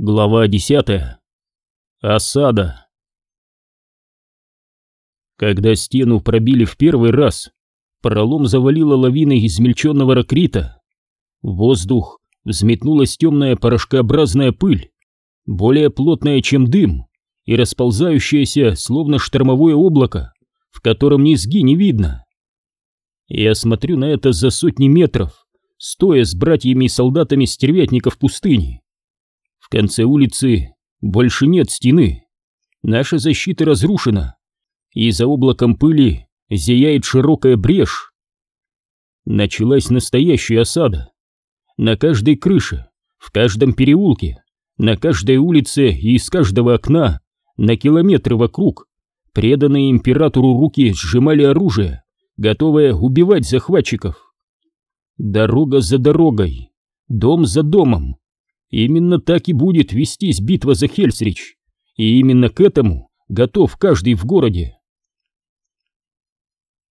Глава десятая. Осада. Когда стену пробили в первый раз, пролом завалило лавиной измельченного ракрита. В воздух взметнулась темная порошкообразная пыль, более плотная, чем дым, и расползающаяся, словно штормовое облако, в котором низги не видно. Я смотрю на это за сотни метров, стоя с братьями и солдатами стервятников пустыни. В конце улицы больше нет стены. Наша защита разрушена, и за облаком пыли зияет широкая брешь. Началась настоящая осада. На каждой крыше, в каждом переулке, на каждой улице и из каждого окна, на километры вокруг, преданные императору руки сжимали оружие, готовое убивать захватчиков. Дорога за дорогой, дом за домом, Именно так и будет вестись битва за Хельсрич, и именно к этому готов каждый в городе.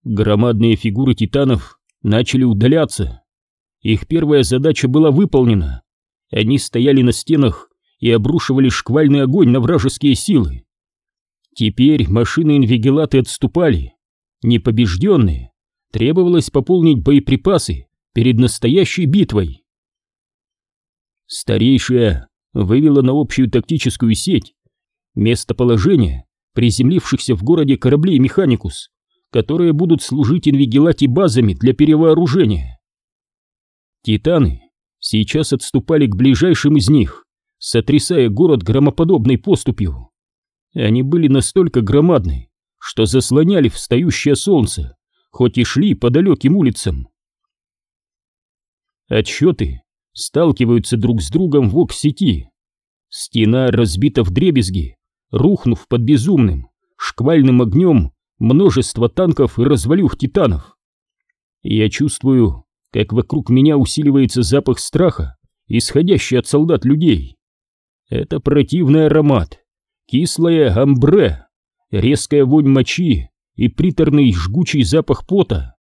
Громадные фигуры титанов начали удаляться. Их первая задача была выполнена. Они стояли на стенах и обрушивали шквальный огонь на вражеские силы. Теперь машины-инвигилаты отступали. Непобежденные, требовалось пополнить боеприпасы перед настоящей битвой. Старейшая вывела на общую тактическую сеть местоположение приземлившихся в городе кораблей «Механикус», которые будут служить инвигилати базами для перевооружения. Титаны сейчас отступали к ближайшим из них, сотрясая город громоподобной поступью. Они были настолько громадны, что заслоняли встающее солнце, хоть и шли по далеким улицам. Отсчеты сталкиваются друг с другом в ок-сети. Стена разбита в дребезги, рухнув под безумным, шквальным огнем множество танков и развалюх титанов. Я чувствую, как вокруг меня усиливается запах страха, исходящий от солдат людей. Это противный аромат, кислое амбре, резкая вонь мочи и приторный жгучий запах пота.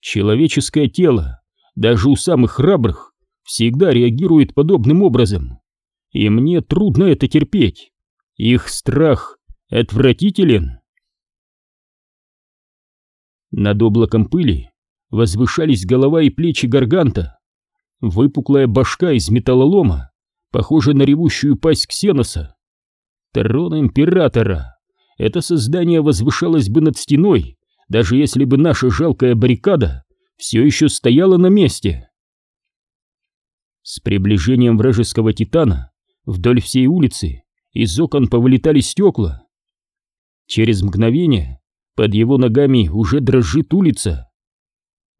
Человеческое тело, даже у самых храбрых, всегда реагирует подобным образом. И мне трудно это терпеть. Их страх отвратителен. Над облаком пыли возвышались голова и плечи гарганта. Выпуклая башка из металлолома, похожая на ревущую пасть ксеноса. Трон императора. Это создание возвышалось бы над стеной, даже если бы наша жалкая баррикада все еще стояла на месте. С приближением вражеского титана вдоль всей улицы из окон повылетали стекла. Через мгновение под его ногами уже дрожит улица.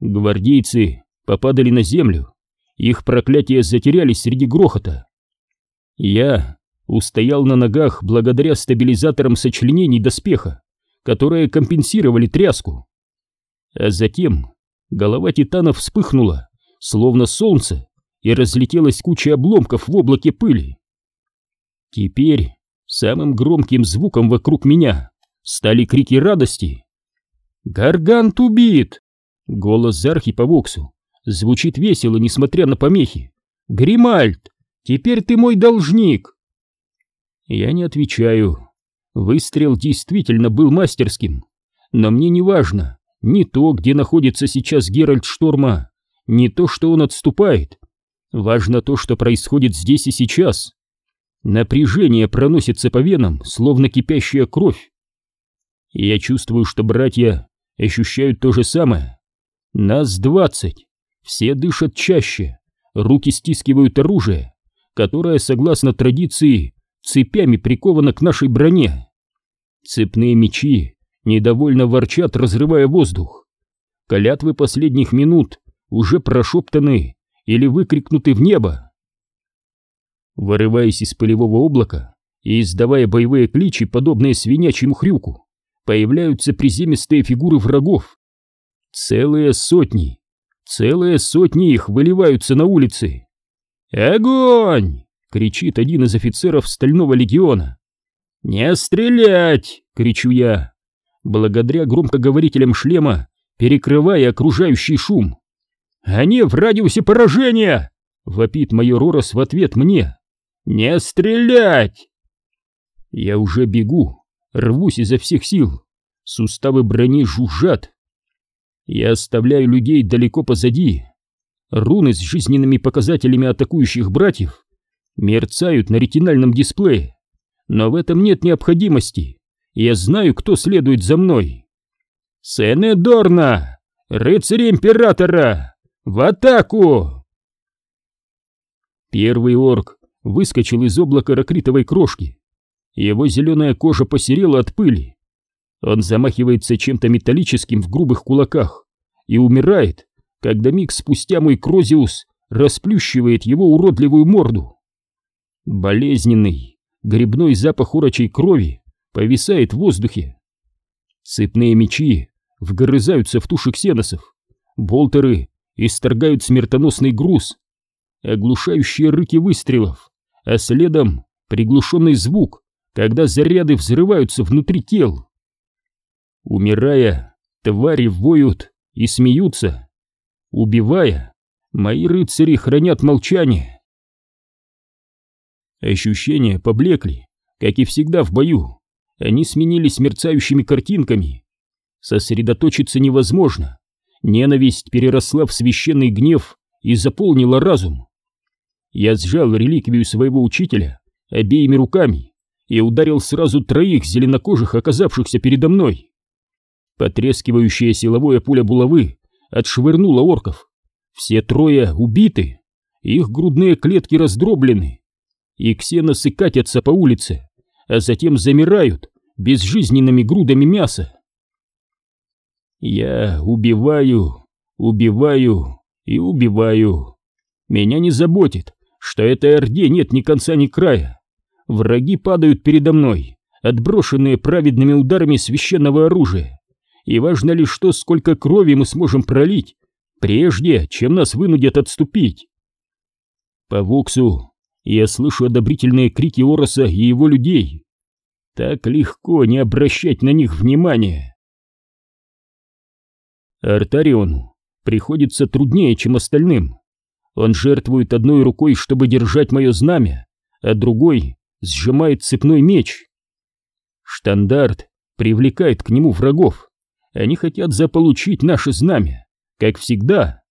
Гвардейцы попадали на землю, их проклятия затерялись среди грохота. Я устоял на ногах благодаря стабилизаторам сочленений доспеха, которые компенсировали тряску. А затем голова титана вспыхнула, словно солнце, и разлетелась куча обломков в облаке пыли. Теперь самым громким звуком вокруг меня стали крики радости. «Гаргант убит!» Голос Зархи по Воксу звучит весело, несмотря на помехи. «Гримальд, теперь ты мой должник!» Я не отвечаю. Выстрел действительно был мастерским, но мне не важно ни то, где находится сейчас Геральт Шторма, ни то, что он отступает. Важно то, что происходит здесь и сейчас. Напряжение проносится по венам, словно кипящая кровь. И я чувствую, что братья ощущают то же самое. Нас двадцать. Все дышат чаще, руки стискивают оружие, которое, согласно традиции, цепями приковано к нашей броне. Цепные мечи недовольно ворчат, разрывая воздух. Колятвы последних минут уже прошептаны или выкрикнуты в небо. Вырываясь из пылевого облака и издавая боевые кличи, подобные свинячьему хрюку, появляются приземистые фигуры врагов. Целые сотни, целые сотни их выливаются на улицы. «Огонь!» — кричит один из офицеров Стального легиона. «Не стрелять!» — кричу я, благодаря громкоговорителям шлема, перекрывая окружающий шум. «Они в радиусе поражения!» — вопит майор Орос в ответ мне. Не стрелять!» Я уже бегу, рвусь изо всех сил. Суставы брони жужжат. Я оставляю людей далеко позади. Руны с жизненными показателями атакующих братьев мерцают на ретинальном дисплее. Но в этом нет необходимости. Я знаю, кто следует за мной. Сене Дорна! Рыцарь Императора! В атаку! Первый орк выскочил из облака ракритовой крошки. Его зеленая кожа посерела от пыли. Он замахивается чем-то металлическим в грубых кулаках и умирает, когда миг спустя мой Крозиус расплющивает его уродливую морду. Болезненный, грибной запах урочей крови повисает в воздухе. Цепные мечи вгрызаются в туши ксеносов, болтеры исторгают смертоносный груз, оглушающие рыки выстрелов, а следом приглушенный звук, когда заряды взрываются внутри тел. Умирая, твари воют и смеются. Убивая, мои рыцари хранят молчание. Ощущения поблекли, как и всегда в бою. Они сменились мерцающими картинками. Сосредоточиться невозможно. Ненависть переросла в священный гнев и заполнила разум. Я сжал реликвию своего учителя обеими руками и ударил сразу троих зеленокожих, оказавшихся передо мной. Потрескивающая силовое пуля булавы отшвырнула орков. Все трое убиты, их грудные клетки раздроблены, и ксеносы катятся по улице, а затем замирают безжизненными грудами мяса. Я убиваю, убиваю и убиваю. Меня не заботит, что этой орде нет ни конца, ни края. Враги падают передо мной, отброшенные праведными ударами священного оружия. И важно лишь то, сколько крови мы сможем пролить, прежде чем нас вынудят отступить. По Воксу я слышу одобрительные крики Ороса и его людей. Так легко не обращать на них внимания. Артариону приходится труднее, чем остальным. Он жертвует одной рукой, чтобы держать мое знамя, а другой сжимает цепной меч. Штандарт привлекает к нему врагов. Они хотят заполучить наше знамя, как всегда.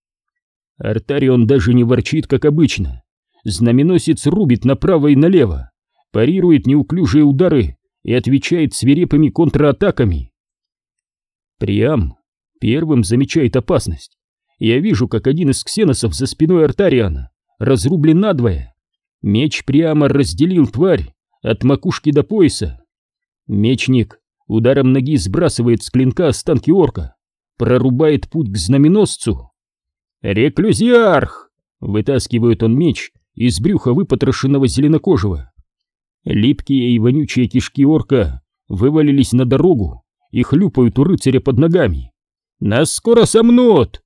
Артарион даже не ворчит, как обычно. Знаменосец рубит направо и налево, парирует неуклюжие удары и отвечает свирепыми контратаками. Приам первым замечает опасность я вижу, как один из ксеносов за спиной Артариана разрублен надвое. Меч прямо разделил тварь от макушки до пояса. Мечник ударом ноги сбрасывает с клинка останки орка, прорубает путь к знаменосцу. «Реклюзиарх!» — вытаскивает он меч из брюха выпотрошенного зеленокожего. Липкие и вонючие кишки орка вывалились на дорогу и хлюпают у рыцаря под ногами. «Нас скоро сомнут!»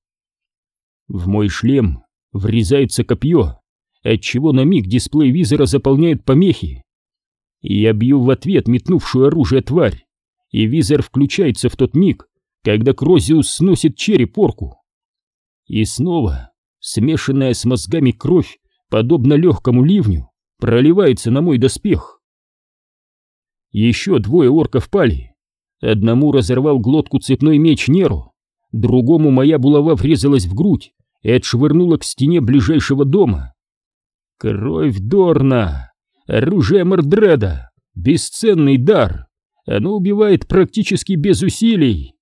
В мой шлем врезается копье, отчего на миг дисплей визора заполняет помехи. Я бью в ответ метнувшую оружие тварь, и визор включается в тот миг, когда Крозиус сносит череп орку. И снова, смешанная с мозгами кровь, подобно легкому ливню, проливается на мой доспех. Еще двое орков пали. Одному разорвал глотку цепной меч Неру, другому моя булава врезалась в грудь, и отшвырнула к стене ближайшего дома. Кровь Дорна, оружие Мордреда, бесценный дар. Оно убивает практически без усилий.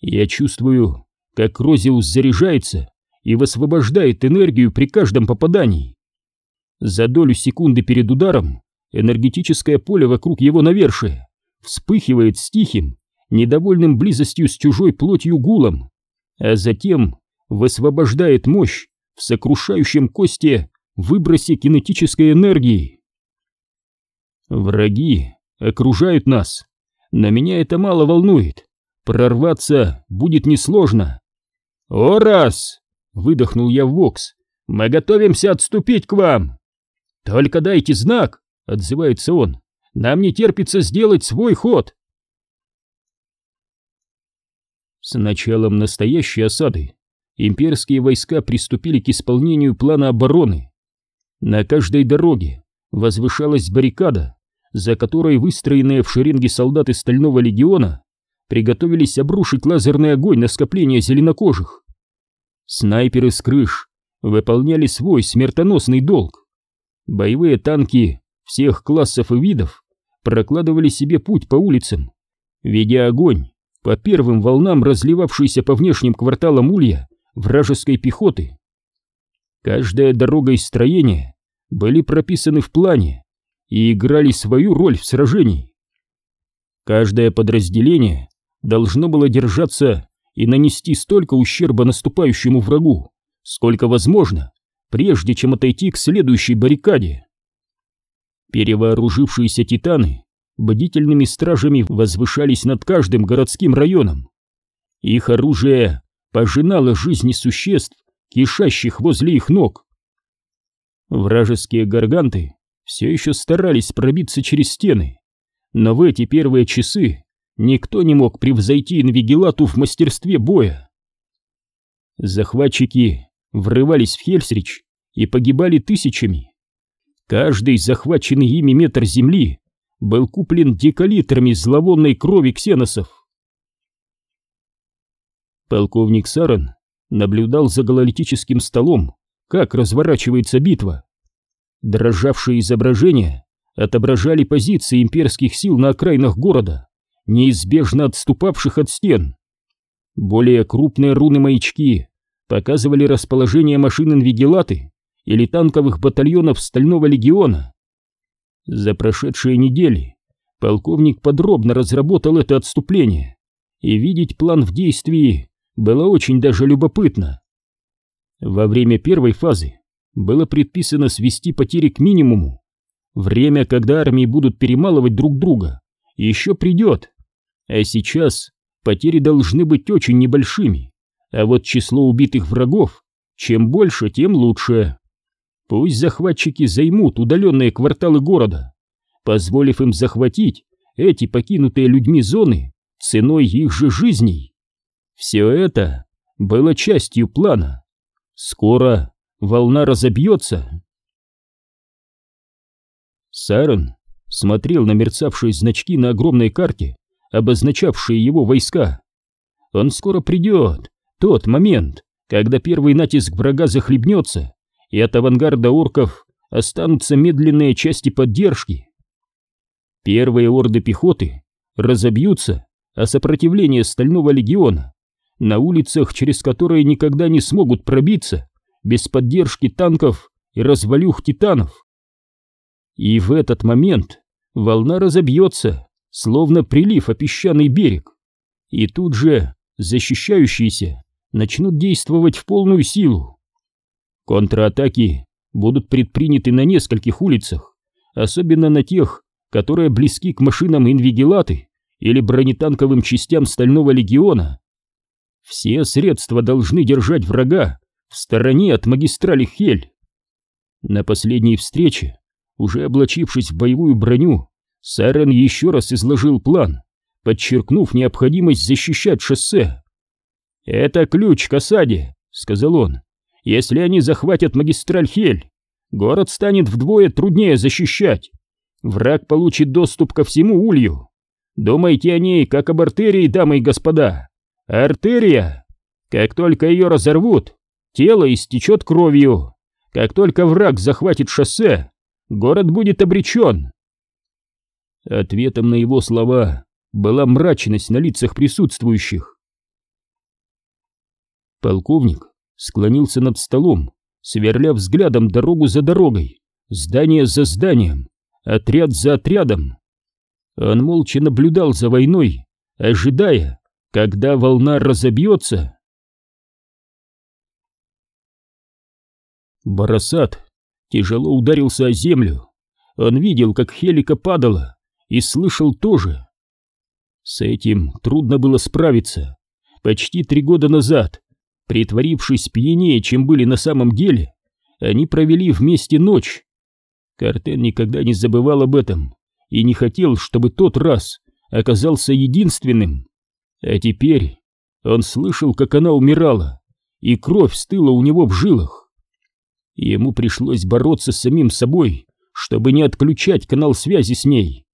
Я чувствую, как Розиус заряжается и высвобождает энергию при каждом попадании. За долю секунды перед ударом энергетическое поле вокруг его навершия вспыхивает с тихим, недовольным близостью с чужой плотью гулом, а затем высвобождает мощь в сокрушающем кости выбросе кинетической энергии. Враги окружают нас, но меня это мало волнует. Прорваться будет несложно. «О, раз!» — выдохнул я в вокс. «Мы готовимся отступить к вам!» «Только дайте знак!» — отзывается он. «Нам не терпится сделать свой ход!» С началом настоящей осады имперские войска приступили к исполнению плана обороны. На каждой дороге возвышалась баррикада, за которой выстроенные в шеренге солдаты Стального легиона приготовились обрушить лазерный огонь на скопление зеленокожих. Снайперы с крыш выполняли свой смертоносный долг. Боевые танки всех классов и видов прокладывали себе путь по улицам, ведя огонь по первым волнам разливавшейся по внешним кварталам улья вражеской пехоты. Каждая дорога и строение были прописаны в плане и играли свою роль в сражении. Каждое подразделение должно было держаться и нанести столько ущерба наступающему врагу, сколько возможно, прежде чем отойти к следующей баррикаде. Перевооружившиеся титаны бдительными стражами возвышались над каждым городским районом. Их оружие пожинало жизни существ, кишащих возле их ног. Вражеские гарганты все еще старались пробиться через стены, но в эти первые часы никто не мог превзойти Инвигелату в мастерстве боя. Захватчики врывались в Хельсрич и погибали тысячами. Каждый захваченный ими метр земли был куплен декалитрами зловонной крови ксеносов. Полковник Саран наблюдал за гололитическим столом, как разворачивается битва. Дрожавшие изображения отображали позиции имперских сил на окраинах города, неизбежно отступавших от стен. Более крупные руны-маячки показывали расположение машин инвигелаты или танковых батальонов Стального легиона. За прошедшие недели полковник подробно разработал это отступление, и видеть план в действии было очень даже любопытно. Во время первой фазы было предписано свести потери к минимуму. Время, когда армии будут перемалывать друг друга, еще придет. А сейчас потери должны быть очень небольшими, а вот число убитых врагов, чем больше, тем лучше. Пусть захватчики займут удаленные кварталы города, позволив им захватить эти покинутые людьми зоны ценой их же жизней. Все это было частью плана. Скоро волна разобьется. Сарен смотрел на мерцавшие значки на огромной карте, обозначавшие его войска. Он скоро придет, тот момент, когда первый натиск врага захлебнется, и от авангарда орков останутся медленные части поддержки. Первые орды пехоты разобьются о сопротивлении Стального легиона на улицах, через которые никогда не смогут пробиться без поддержки танков и развалюх титанов. И в этот момент волна разобьется, словно прилив о песчаный берег, и тут же защищающиеся начнут действовать в полную силу. Контратаки будут предприняты на нескольких улицах, особенно на тех, которые близки к машинам инвигелаты или бронетанковым частям Стального легиона. Все средства должны держать врага в стороне от магистрали Хель. На последней встрече, уже облачившись в боевую броню, Сарен еще раз изложил план, подчеркнув необходимость защищать шоссе. «Это ключ к осаде», — сказал он. «Если они захватят магистраль Хель, город станет вдвое труднее защищать. Враг получит доступ ко всему улью. Думайте о ней, как об артерии, дамы и господа. Артерия! Как только ее разорвут, тело истечет кровью. Как только враг захватит шоссе, город будет обречен». Ответом на его слова была мрачность на лицах присутствующих. Полковник склонился над столом, сверля взглядом дорогу за дорогой, здание за зданием, отряд за отрядом. Он молча наблюдал за войной, ожидая, когда волна разобьется. Барасат тяжело ударился о землю. Он видел, как Хелика падала, и слышал тоже. С этим трудно было справиться. Почти три года назад Притворившись пьянее, чем были на самом деле, они провели вместе ночь. Картен никогда не забывал об этом и не хотел, чтобы тот раз оказался единственным. А теперь он слышал, как она умирала, и кровь стыла у него в жилах. Ему пришлось бороться с самим собой, чтобы не отключать канал связи с ней.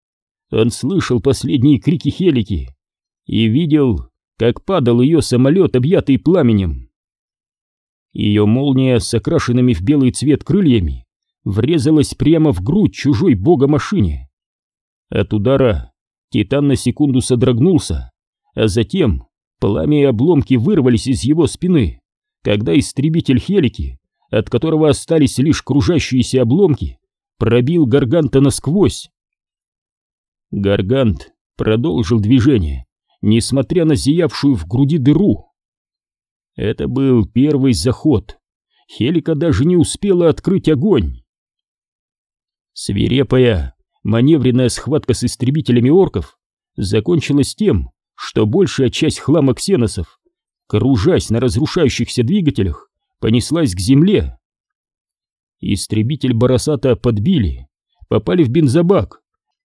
Он слышал последние крики Хелики и видел, как падал ее самолет, объятый пламенем. Ее молния с окрашенными в белый цвет крыльями врезалась прямо в грудь чужой бога-машине. От удара Титан на секунду содрогнулся, а затем пламя и обломки вырвались из его спины, когда истребитель Хелики, от которого остались лишь кружащиеся обломки, пробил Гарганта насквозь. Гаргант продолжил движение, несмотря на зиявшую в груди дыру. Это был первый заход. Хелика даже не успела открыть огонь. Свирепая, маневренная схватка с истребителями орков закончилась тем, что большая часть хлама ксеносов, кружась на разрушающихся двигателях, понеслась к земле. Истребитель Барасата подбили, попали в бензобак,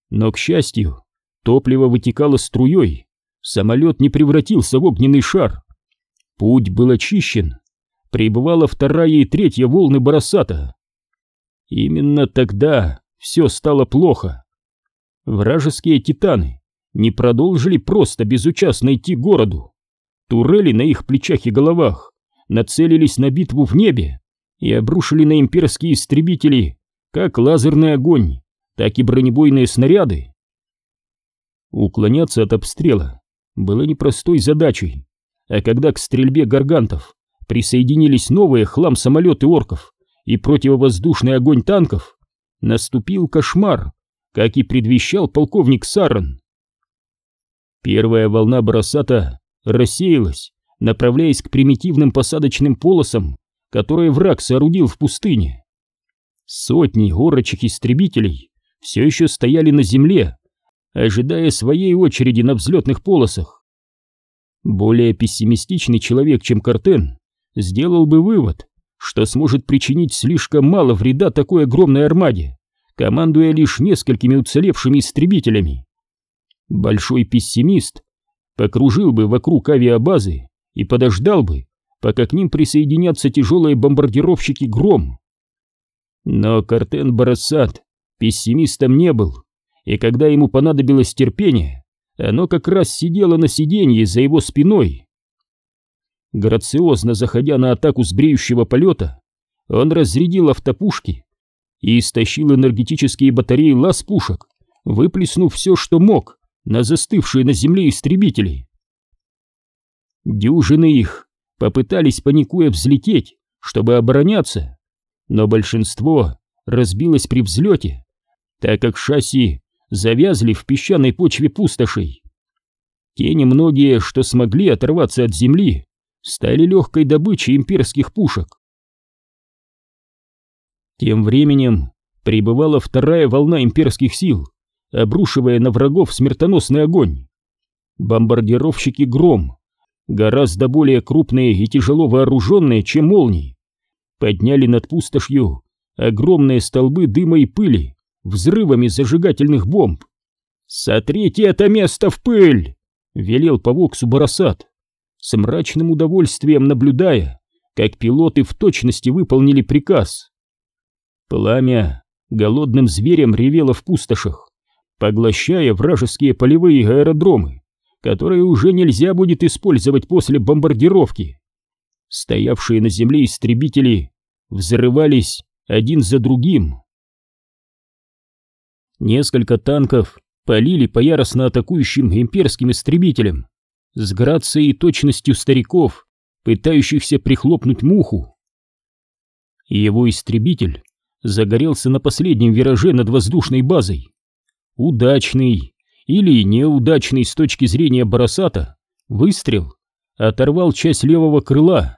но, к счастью, топливо вытекало струей, самолет не превратился в огненный шар. Путь был очищен, прибывала вторая и третья волны Барасата. Именно тогда все стало плохо. Вражеские титаны не продолжили просто безучастно идти к городу. Турели на их плечах и головах нацелились на битву в небе и обрушили на имперские истребители как лазерный огонь, так и бронебойные снаряды. Уклоняться от обстрела было непростой задачей, а когда к стрельбе гаргантов присоединились новые хлам-самолеты орков и противовоздушный огонь танков, наступил кошмар, как и предвещал полковник Саран. Первая волна бросата рассеялась, направляясь к примитивным посадочным полосам, которые враг соорудил в пустыне. Сотни горочек-истребителей все еще стояли на земле, ожидая своей очереди на взлетных полосах. Более пессимистичный человек, чем Картен, сделал бы вывод, что сможет причинить слишком мало вреда такой огромной армаде, командуя лишь несколькими уцелевшими истребителями. Большой пессимист покружил бы вокруг авиабазы и подождал бы, пока к ним присоединятся тяжелые бомбардировщики «Гром». Но Картен Барасат пессимистом не был, и когда ему понадобилось терпение, оно как раз сидело на сиденье за его спиной. Грациозно заходя на атаку с бреющего полета, он разрядил автопушки и истощил энергетические батареи лаз-пушек, выплеснув все, что мог, на застывшие на земле истребители. Дюжины их попытались паникуя взлететь, чтобы обороняться, но большинство разбилось при взлете, так как шасси завязли в песчаной почве пустошей. Те немногие, что смогли оторваться от земли, стали легкой добычей имперских пушек. Тем временем прибывала вторая волна имперских сил, обрушивая на врагов смертоносный огонь. Бомбардировщики «Гром», гораздо более крупные и тяжело вооруженные, чем «Молнии», подняли над пустошью огромные столбы дыма и пыли, взрывами зажигательных бомб. «Сотрите это место в пыль!» — велел по Воксу Барасат, с мрачным удовольствием наблюдая, как пилоты в точности выполнили приказ. Пламя голодным зверем ревело в пустошах, поглощая вражеские полевые аэродромы, которые уже нельзя будет использовать после бомбардировки. Стоявшие на земле истребители взрывались один за другим. Несколько танков полили по яростно атакующим имперским истребителям с грацией и точностью стариков, пытающихся прихлопнуть муху. Его истребитель загорелся на последнем вираже над воздушной базой. Удачный или неудачный с точки зрения Барасата выстрел оторвал часть левого крыла.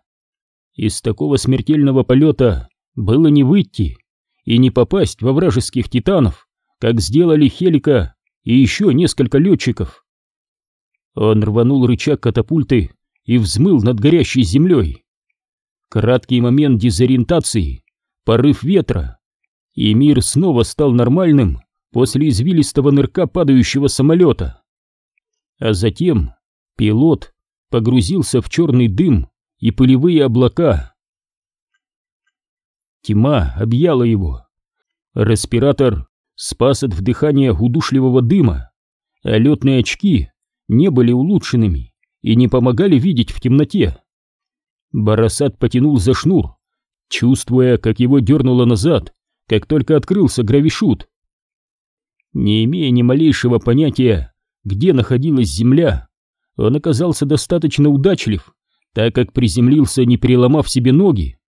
Из такого смертельного полета было не выйти и не попасть во вражеских титанов, как сделали Хелика и еще несколько летчиков. Он рванул рычаг катапульты и взмыл над горящей землей. Краткий момент дезориентации, порыв ветра, и мир снова стал нормальным после извилистого нырка падающего самолета. А затем пилот погрузился в черный дым и пылевые облака. Тьма объяла его. Респиратор спас от вдыхания удушливого дыма, а летные очки не были улучшенными и не помогали видеть в темноте. Барасат потянул за шнур, чувствуя, как его дернуло назад, как только открылся гравишут. Не имея ни малейшего понятия, где находилась земля, он оказался достаточно удачлив, так как приземлился, не переломав себе ноги.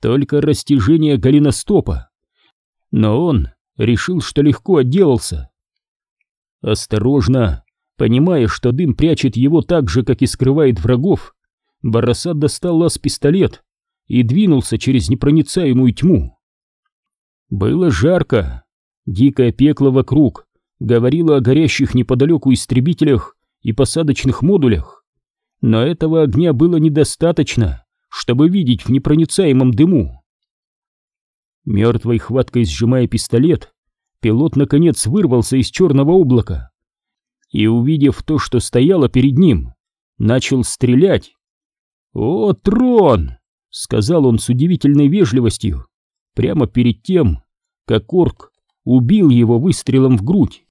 Только растяжение голеностопа. Но он решил, что легко отделался. Осторожно, понимая, что дым прячет его так же, как и скрывает врагов, Барасат достал лаз-пистолет и двинулся через непроницаемую тьму. Было жарко, дикое пекло вокруг говорило о горящих неподалеку истребителях и посадочных модулях, но этого огня было недостаточно, чтобы видеть в непроницаемом дыму. Мертвой хваткой сжимая пистолет, пилот наконец вырвался из черного облака и, увидев то, что стояло перед ним, начал стрелять. «О, трон!» — сказал он с удивительной вежливостью, прямо перед тем, как орк убил его выстрелом в грудь.